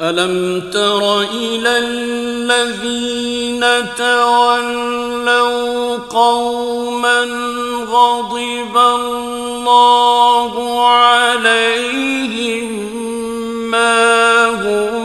ألم تر إلى الذين تولوا قوما غضب الله عليهم ما هو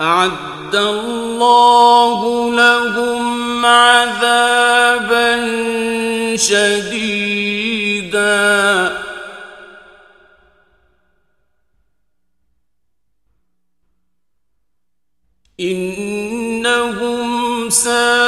أعد الله لهم عذابا شديدا. إنهم سابقا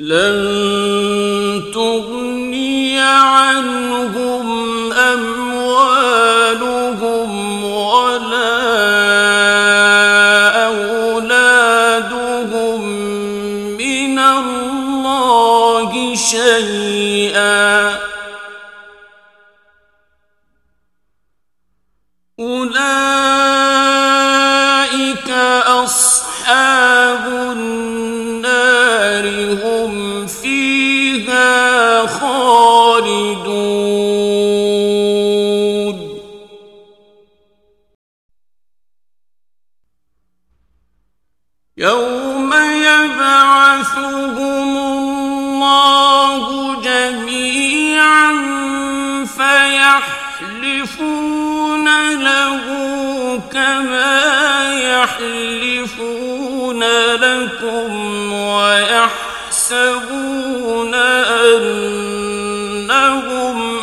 لن يوم يبعثهم الله جميعا فيحلفون له كما يحلفون لكم ويحسبون أنهم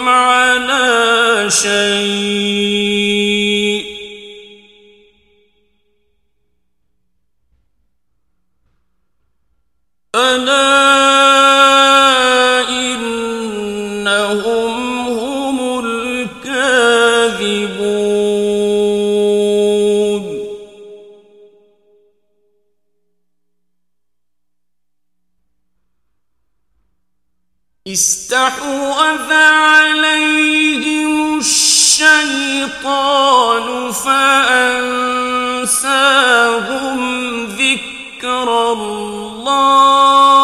على شيء استحوذ عليهم الشيطان فأنساهم ذکر اللہ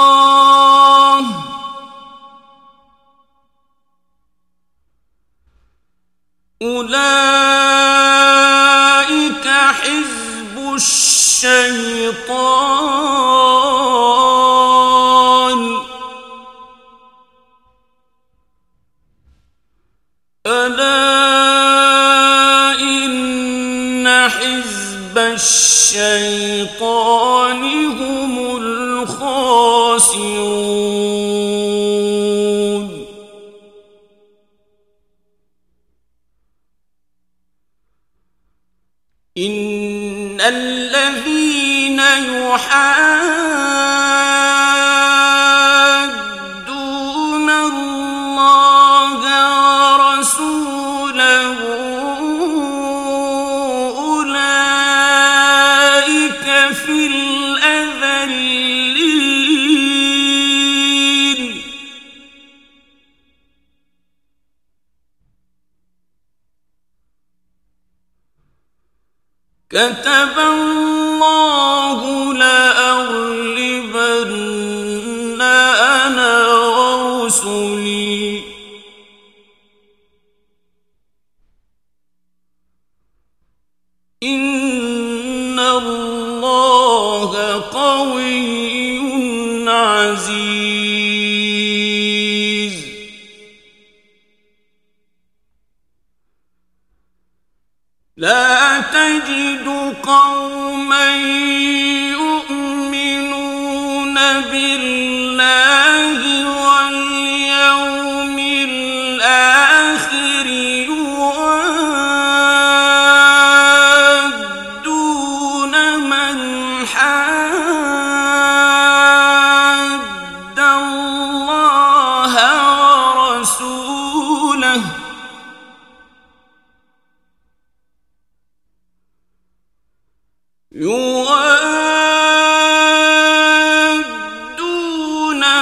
الذين يحادون الله ورسوله أولئك في الأذلين. كتب عزیز لا تجد قوما يؤمنون بالله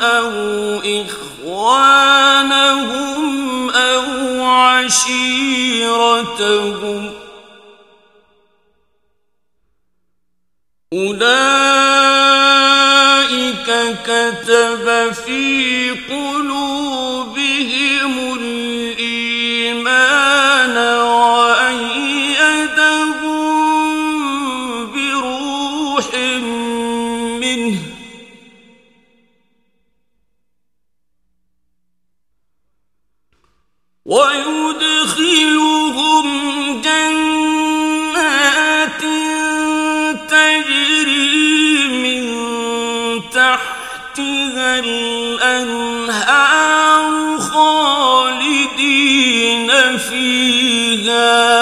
أو إخوانهم أو عشيرتهم أولئك كتب في قلوبهم منه ويدخلهم جنات تجري من تحتها الأنهار خالدين فيها.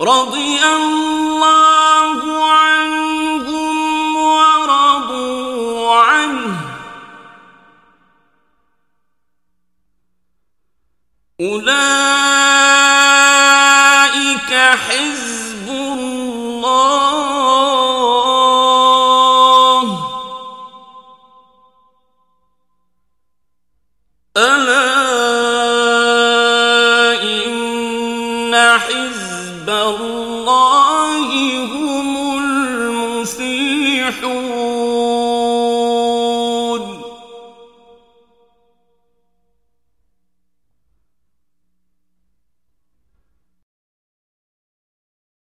رضي الله عنهم ورضوا عنه. أولئك حزب